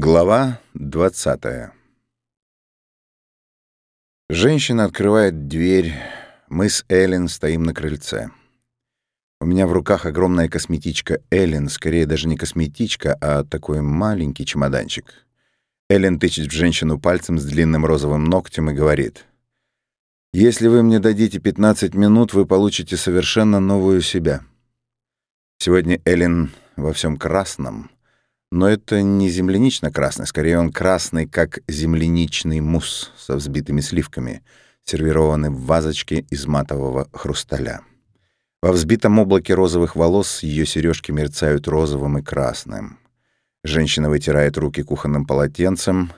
Глава 20 Женщина открывает дверь. Мы с Эллен стоим на крыльце. У меня в руках огромная косметичка Эллен, скорее даже не косметичка, а такой маленький чемоданчик. Эллен тычет в женщину пальцем с длинным розовым ногтем и говорит, «Если вы мне дадите 15 минут, вы получите совершенно новую себя». Сегодня Эллен во всем красном — но это не землянично-красный, скорее он красный, как земляничный мусс со взбитыми сливками, сервированный в вазочке из матового хрусталя. Во взбитом облаке розовых волос ее сережки мерцают розовым и красным. Женщина вытирает руки кухонным полотенцем.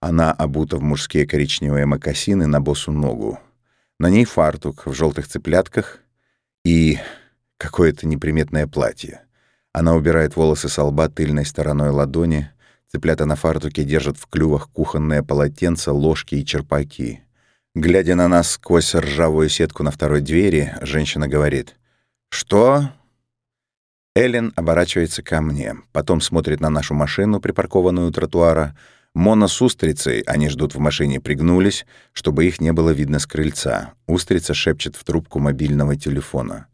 Она обута в мужские коричневые мокасины на босу ногу. На ней фартук в желтых цыплятках и какое-то неприметное платье. Она убирает волосы с лба тыльной стороной ладони. Цыплята на фартуке держат в клювах кухонное полотенце, ложки и черпаки. Глядя на нас сквозь ржавую сетку на второй двери, женщина говорит «Что?» Эллен оборачивается ко мне, потом смотрит на нашу машину, припаркованную у тротуара. Мона с устрицей, они ждут в машине, пригнулись, чтобы их не было видно с крыльца. Устрица шепчет в трубку мобильного телефона.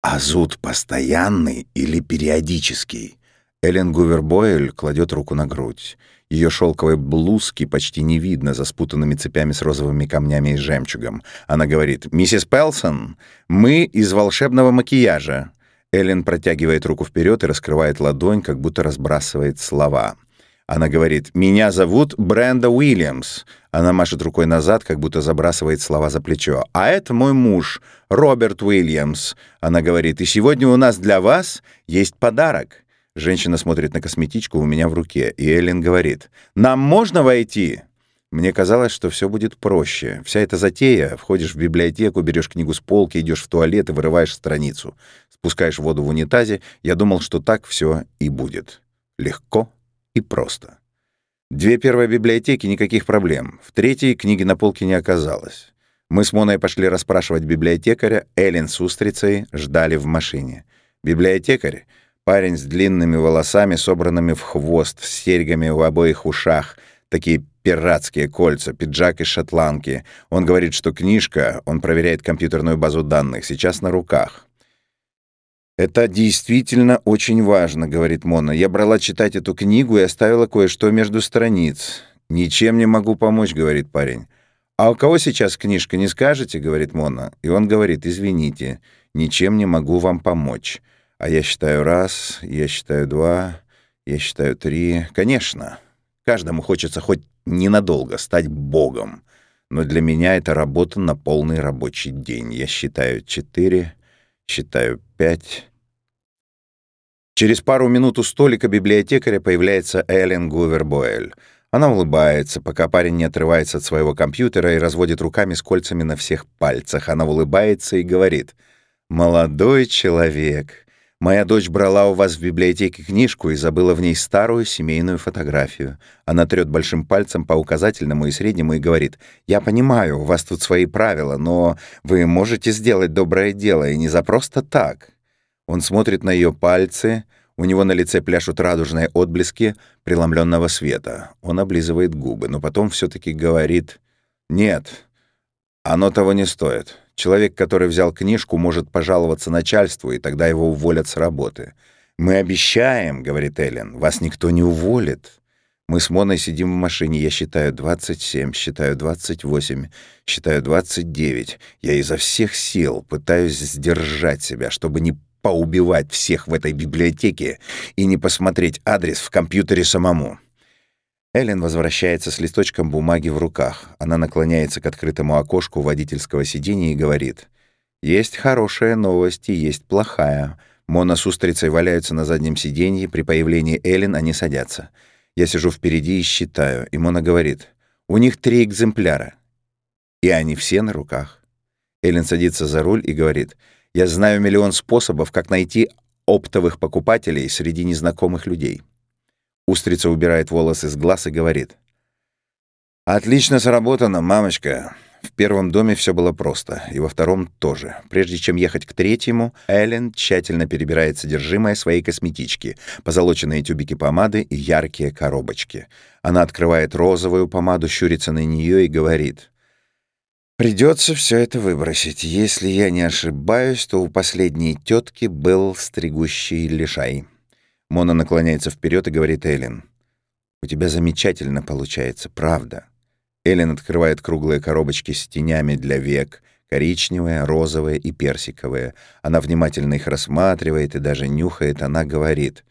А зуд постоянный или периодический? Эллен Гувер кладет руку на грудь. Ее шелковой блузки почти не видно за спутанными цепями с розовыми камнями и жемчугом. Она говорит, «Миссис Пелсон, мы из волшебного макияжа». Эллен протягивает руку вперед и раскрывает ладонь, как будто разбрасывает слова. Она говорит, «Меня зовут Бренда Уильямс». Она машет рукой назад, как будто забрасывает слова за плечо. «А это мой муж, Роберт Уильямс». Она говорит, «И сегодня у нас для вас есть подарок». Женщина смотрит на косметичку у меня в руке, и Эллен говорит, «Нам можно войти?» Мне казалось, что все будет проще. Вся эта затея, входишь в библиотеку, берешь книгу с полки, идешь в туалет и вырываешь страницу. Спускаешь воду в унитазе. Я думал, что так все и будет. Легко и просто. Две первые библиотеки — никаких проблем. В третьей книги на полке не оказалось. Мы с Моной пошли расспрашивать библиотекаря. Эллен с устрицей ждали в машине. Библиотекарь — парень с длинными волосами, собранными в хвост, с серьгами в обоих ушах, такие пиратские кольца, пиджак из шотландки. Он говорит, что книжка, он проверяет компьютерную базу данных, сейчас на руках. «Это действительно очень важно», — говорит Мона. «Я брала читать эту книгу и оставила кое-что между страниц». «Ничем не могу помочь», — говорит парень. «А у кого сейчас книжка, не скажете?» — говорит Мона. И он говорит, «Извините, ничем не могу вам помочь». А я считаю раз, я считаю два, я считаю три. Конечно, каждому хочется хоть ненадолго стать богом. Но для меня это работа на полный рабочий день. Я считаю четыре, считаю пять, Через пару минут у столика библиотекаря появляется Эллен Гувер Она улыбается, пока парень не отрывается от своего компьютера и разводит руками с кольцами на всех пальцах. Она улыбается и говорит, «Молодой человек, моя дочь брала у вас в библиотеке книжку и забыла в ней старую семейную фотографию». Она трёт большим пальцем по указательному и среднему и говорит, «Я понимаю, у вас тут свои правила, но вы можете сделать доброе дело, и не за просто так». Он смотрит на ее пальцы, у него на лице пляшут радужные отблески преломленного света. Он облизывает губы, но потом все таки говорит «Нет, оно того не стоит. Человек, который взял книжку, может пожаловаться начальству, и тогда его уволят с работы. «Мы обещаем», — говорит Эллен, — «вас никто не уволит». Мы с Моной сидим в машине, я считаю 27, считаю 28, считаю 29. Я изо всех сил пытаюсь сдержать себя, чтобы не поубивать всех в этой библиотеке и не посмотреть адрес в компьютере самому. Эллен возвращается с листочком бумаги в руках. Она наклоняется к открытому окошку водительского сиденья и говорит. «Есть хорошая новость и есть плохая. Мона с устрицей валяются на заднем сиденье. При появлении Эллен они садятся. Я сижу впереди и считаю. И Мона говорит. У них три экземпляра. И они все на руках. Эллен садится за руль и говорит. Я знаю миллион способов, как найти оптовых покупателей среди незнакомых людей. Устрица убирает волосы с глаз и говорит. «Отлично сработано, мамочка. В первом доме все было просто, и во втором тоже. Прежде чем ехать к третьему, Эллен тщательно перебирает содержимое своей косметички, позолоченные тюбики помады и яркие коробочки. Она открывает розовую помаду, щурится на нее и говорит. «Придется все это выбросить. Если я не ошибаюсь, то у последней тетки был стригущий лишай». Мона наклоняется вперед и говорит Эллен. «У тебя замечательно получается, правда». Эллен открывает круглые коробочки с тенями для век, коричневые, розовые и персиковые. Она внимательно их рассматривает и даже нюхает. Она говорит,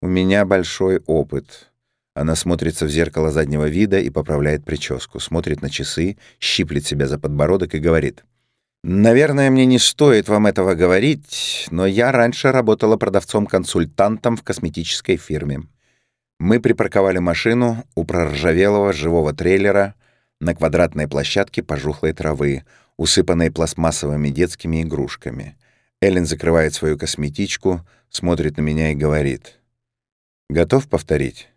«У меня большой опыт». Она смотрится в зеркало заднего вида и поправляет прическу, смотрит на часы, щиплет себя за подбородок и говорит, «Наверное, мне не стоит вам этого говорить, но я раньше работала продавцом-консультантом в косметической фирме. Мы припарковали машину у проржавелого живого трейлера, на квадратной площадке пожухлой травы, усыпанной пластмассовыми детскими игрушками. Эллен закрывает свою косметичку, смотрит на меня и говорит. «Готов повторить?»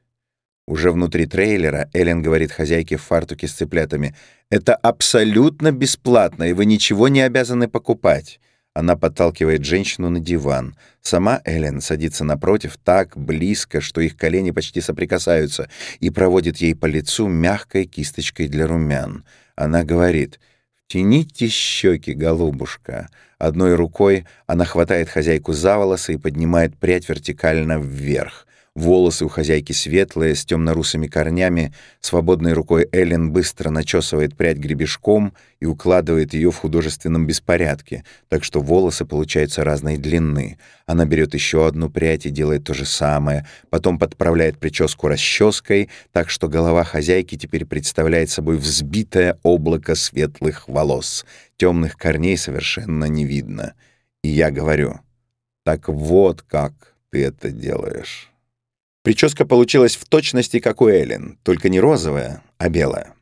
Уже внутри трейлера Эллен говорит хозяйке в фартуке с цыплятами. «Это абсолютно бесплатно, и вы ничего не обязаны покупать. Она подталкивает женщину на диван. Сама Эллен садится напротив так близко, что их колени почти соприкасаются, и проводит ей по лицу мягкой кисточкой для румян. Она говорит «Тяните щеки, голубушка». Одной рукой она хватает хозяйку за волосы и поднимает прядь вертикально вверх. Волосы у хозяйки светлые, с темно-русыми корнями. Свободной рукой Эллен быстро начесывает прядь гребешком и укладывает ее в художественном беспорядке, так что волосы получаются разной длины. Она берет еще одну прядь и делает то же самое, потом подправляет прическу расческой, так что голова хозяйки теперь представляет собой взбитое облако светлых волос. Темных корней совершенно не видно. И я говорю, так вот как ты это делаешь. Прическа получилась в точности, как у Эллен, только не розовая, а белая.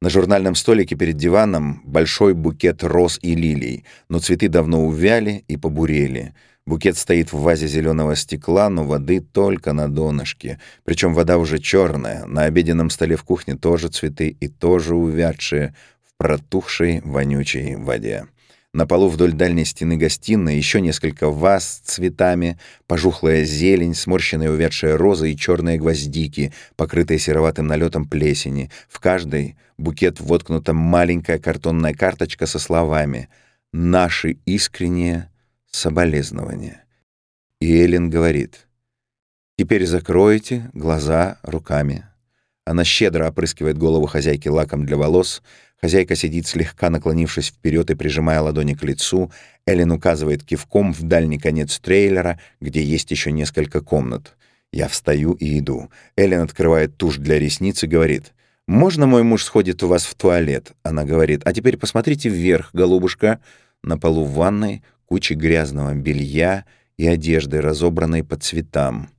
На журнальном столике перед диваном большой букет роз и лилий, но цветы давно увяли и побурели. Букет стоит в вазе зеленого стекла, но воды только на донышке. Причем вода уже черная. На обеденном столе в кухне тоже цветы и тоже увядшие в протухшей вонючей воде. На полу вдоль дальней стены гостиной еще несколько ваз с цветами, пожухлая зелень, сморщенные увядшие розы и черные гвоздики, покрытые сероватым налетом плесени. В каждой букет воткнута маленькая картонная карточка со словами «Наши искренние соболезнования». И Эллен говорит «Теперь закройте глаза руками». Она щедро опрыскивает голову хозяйки лаком для волос, Хозяйка сидит слегка наклонившись вперед и прижимая ладони к лицу. Эллен указывает кивком в дальний конец трейлера, где есть еще несколько комнат. Я встаю и иду. Эллен открывает тушь для ресниц и говорит, «Можно мой муж сходит у вас в туалет?» Она говорит, «А теперь посмотрите вверх, голубушка». На полу в ванной куча грязного белья и одежды, разобранной по цветам.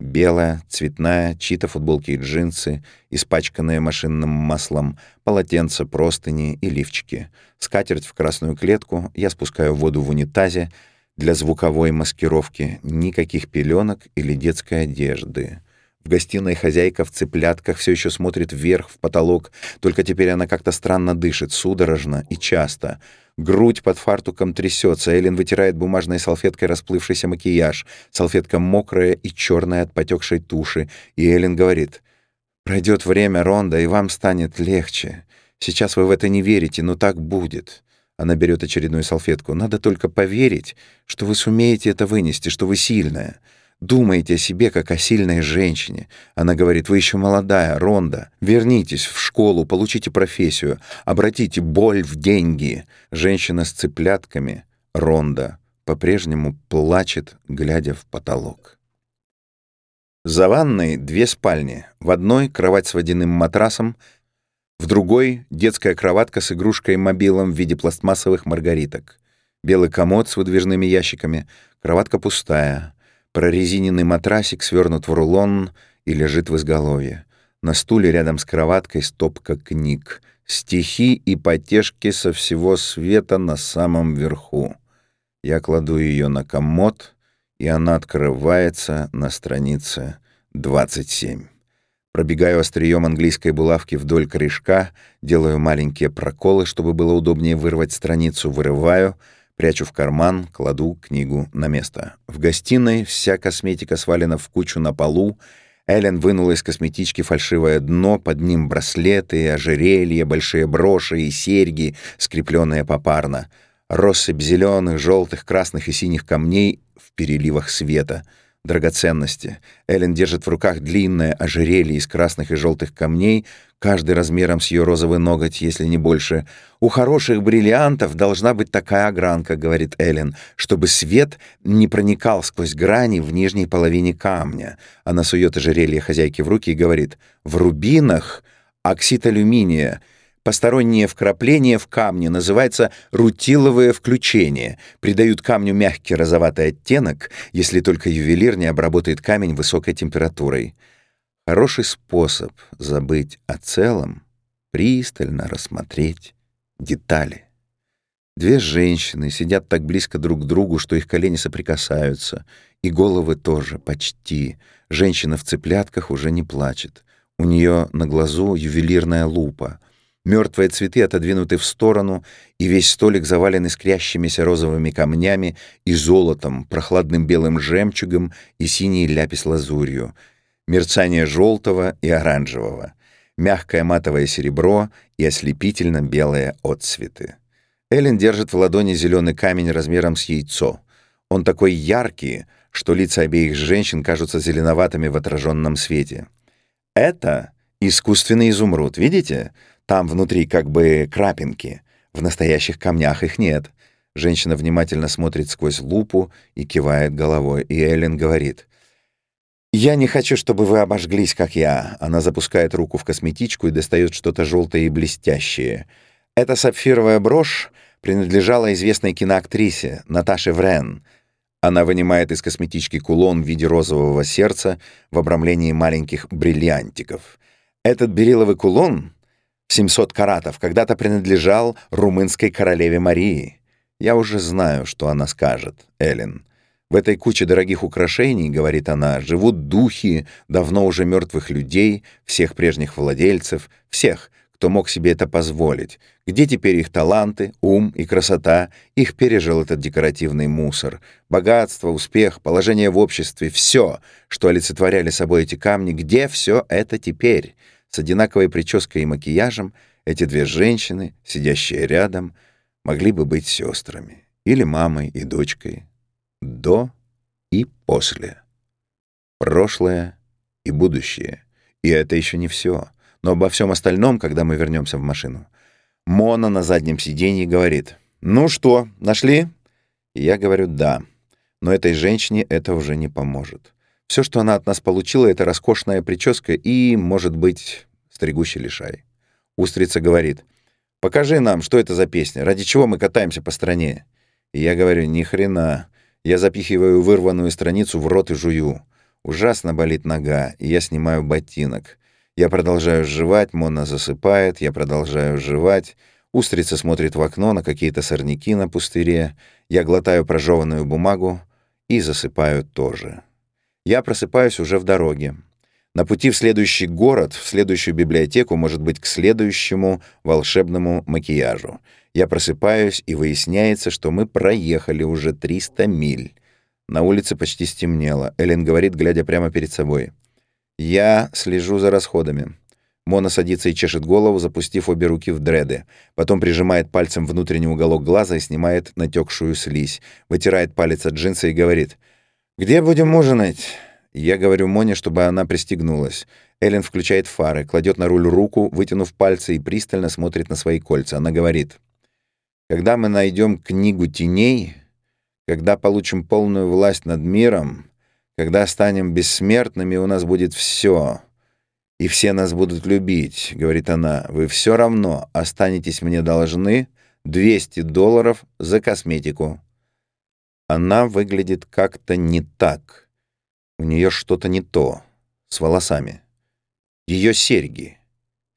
Белая, цветная, чьи-то футболки и джинсы, испачканные машинным маслом, полотенца, простыни и лифчики. Скатерть в красную клетку, я спускаю воду в унитазе для звуковой маскировки, никаких пеленок или детской одежды. В гостиной хозяйка в цыплятках все еще смотрит вверх в потолок, только теперь она как-то странно дышит, судорожно и часто. Грудь под фартуком трясется, Эллен вытирает бумажной салфеткой расплывшийся макияж. Салфетка мокрая и черная от потекшей туши. И Эллен говорит, «Пройдет время, Ронда, и вам станет легче. Сейчас вы в это не верите, но так будет». Она берет очередную салфетку. «Надо только поверить, что вы сумеете это вынести, что вы сильная». Думайте о себе, как о сильной женщине. Она говорит, вы еще молодая, Ронда. Вернитесь в школу, получите профессию, обратите боль в деньги. Женщина с цыплятками, Ронда, по-прежнему плачет, глядя в потолок. За ванной две спальни. В одной кровать с водяным матрасом, в другой — детская кроватка с игрушкой-мобилом в виде пластмассовых маргариток. Белый комод с выдвижными ящиками, кроватка пустая — Прорезиненный матрасик свернут в рулон и лежит в изголовье. На стуле рядом с кроваткой стопка книг. Стихи и потешки со всего света на самом верху. Я кладу ее на комод, и она открывается на странице 27. Пробегаю острием английской булавки вдоль корешка, делаю маленькие проколы, чтобы было удобнее вырвать страницу, вырываю, прячу в карман, кладу книгу на место. В гостиной вся косметика свалена в кучу на полу, Эллен вынула из косметички фальшивое дно, под ним браслеты, ожерелья, большие броши и серьги, скрепленные попарно. Россыпь зеленых, желтых, красных и синих камней в переливах света. Драгоценности. Эллен держит в руках длинное ожерелье из красных и желтых камней, каждый размером с ее розовый ноготь, если не больше. «У хороших бриллиантов должна быть такая огранка», — говорит Эллен, «чтобы свет не проникал сквозь грани в нижней половине камня». Она сует ожерелье хозяйки в руки и говорит, «В рубинах оксид алюминия». Постороннее вкрапление в камне называется рутиловое включение. Придают камню мягкий розоватый оттенок, если только ювелир не обработает камень высокой температурой. Хороший способ забыть о целом — пристально рассмотреть детали. Две женщины сидят так близко друг к другу, что их колени соприкасаются, и головы тоже, почти. Женщина в цыплятках уже не плачет. У нее на глазу ювелирная лупа. Мертвые цветы отодвинуты в сторону, и весь столик завален искрящимися розовыми камнями и золотом, прохладным белым жемчугом и синей ляпис-лазурью — мерцание желтого и оранжевого, мягкое матовое серебро и ослепительно белые отцветы. Эллен держит в ладони зеленый камень размером с яйцо. Он такой яркий, что лица обеих женщин кажутся зеленоватыми в отраженном свете. Это искусственный изумруд, видите? Там внутри как бы крапинки. В настоящих камнях их нет. Женщина внимательно смотрит сквозь лупу и кивает головой, и Эллен говорит: «Я не хочу, чтобы вы обожглись, как я». Она запускает руку в косметичку и достает что-то желтое и блестящее. Эта сапфировая брошь принадлежала известной киноактрисе Наташе Врен. Она вынимает из косметички кулон в виде розового сердца в обрамлении маленьких бриллиантиков. Этот бериловый кулон, 700 каратов, когда-то принадлежал румынской королеве Марии. Я уже знаю, что она скажет, Эллен. В этой куче дорогих украшений, говорит она, живут духи давно уже мертвых людей, всех прежних владельцев, всех, кто мог себе это позволить. Где теперь их таланты, ум и красота? Их пережил этот декоративный мусор. Богатство, успех, положение в обществе — все, что олицетворяли собой эти камни, где все это теперь? С одинаковой прической и макияжем эти две женщины, сидящие рядом, могли бы быть сестрами или мамой и дочкой, до и после. Прошлое и будущее. И это еще не все. Но обо всем остальном, когда мы вернемся в машину. Мона на заднем сиденье говорит, «Ну что, нашли?» И я говорю, «Да». Но этой женщине это уже не поможет. Все, что она от нас получила, это роскошная прическа и, может быть, стригущий лишай. Устрица говорит, «Покажи нам, что это за песня, ради чего мы катаемся по стране». И я говорю, «Ни хрена, я запихиваю вырванную страницу в рот и жую. Ужасно болит нога, и я снимаю ботинок. Я продолжаю жевать, Мона засыпает, я продолжаю жевать. Устрица смотрит в окно на какие-то сорняки на пустыре. Я глотаю прожеванную бумагу и засыпаю тоже. Я просыпаюсь уже в дороге. На пути в следующий город, в следующую библиотеку, может быть, к следующему волшебному макияжу. Я просыпаюсь, и выясняется, что мы проехали уже 300 миль. На улице почти стемнело. Эллен говорит, глядя прямо перед собой. «Я слежу за расходами». Мона садится и чешет голову, запустив обе руки в дреды. Потом прижимает пальцем внутренний уголок глаза и снимает натекшую слизь. Вытирает палец от джинса и говорит. «Где будем ужинать?» Я говорю Моне, чтобы она пристегнулась. Эллен включает фары, кладет на руль руку, вытянув пальцы и пристально смотрит на свои кольца. Она говорит. Когда мы найдем книгу теней, когда получим полную власть над миром, когда станем бессмертными, у нас будет все, и все нас будут любить, говорит она, вы все равно останетесь мне должны 200 долларов за косметику. Она выглядит как-то не так. У нее что-то не то с волосами. Ее серьги.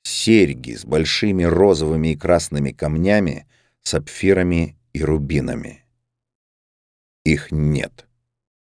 Серьги с большими розовыми и красными камнями — сапфирами и рубинами. Их нет.